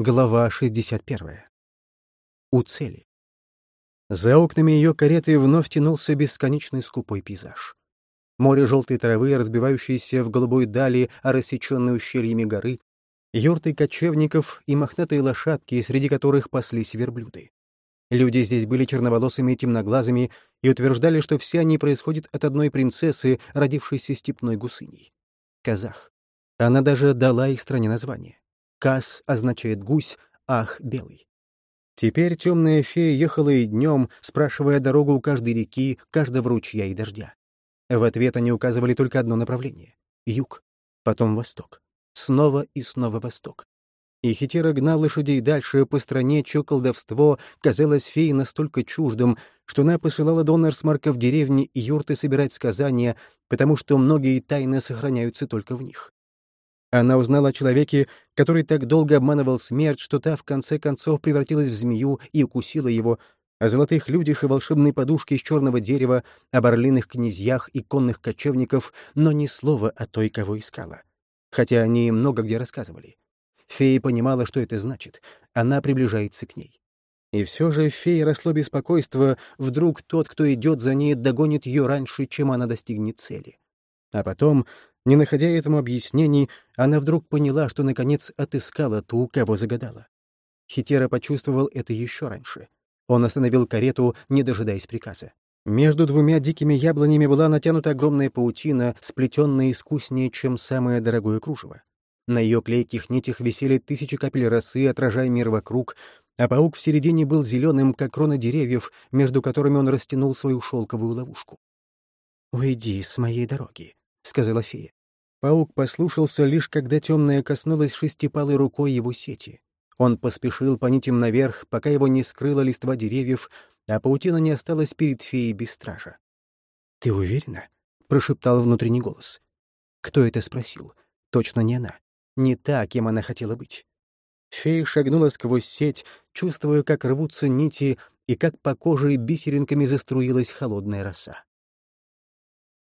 Глава 61. У цели. За окнами ее кареты вновь тянулся бесконечный скупой пейзаж. Море желтой травы, разбивающееся в голубой дали о рассеченной ущельями горы, юрты кочевников и мохнатые лошадки, среди которых паслись верблюды. Люди здесь были черноволосыми и темноглазыми и утверждали, что все они происходят от одной принцессы, родившейся степной гусыней. Казах. Она даже дала их стране название. Кас означает гусь, ах — белый. Теперь темная фея ехала и днем, спрашивая дорогу у каждой реки, каждого ручья и дождя. В ответ они указывали только одно направление — юг, потом восток, снова и снова восток. И Хитера гнал лошадей дальше по стране, чье колдовство казалось фее настолько чуждым, что она посылала Доннерсмарка в деревни и юрты собирать сказания, потому что многие тайны сохраняются только в них. Она узнала о человеке, который так долго обманывал смерть, что та в конце концов превратилась в змею и укусила его, о золотых людях и волшебной подушке из черного дерева, об орлиных князьях и конных кочевников, но ни слова о той, кого искала. Хотя они много где рассказывали. Фея понимала, что это значит. Она приближается к ней. И все же в фее росло беспокойство, вдруг тот, кто идет за ней, догонит ее раньше, чем она достигнет цели. А потом не находя этому объяснений, она вдруг поняла, что наконец отыскала ту, кого загадала. Хитера почувствовал это еще раньше. Он остановил карету, не дожидаясь приказа. Между двумя дикими яблонями была натянута огромная паутина, сплетенная искуснее, чем самое дорогое кружево. На ее клейких нитях висели тысячи капель росы, отражая мир вокруг, а паук в середине был зеленым, как крона деревьев, между которыми он растянул свою шелковую ловушку. «Уйди с моей дороги», — сказала фея. Паук послушался лишь когда темная коснулась шестипалой рукой его сети. Он поспешил по нитям наверх, пока его не скрыла листва деревьев, а паутина не осталась перед феей без стража. «Ты уверена?» — прошептал внутренний голос. Кто это спросил? Точно не она. Не та, кем она хотела быть. Фея шагнула сквозь сеть, чувствуя, как рвутся нити и как по коже бисеринками заструилась холодная роса.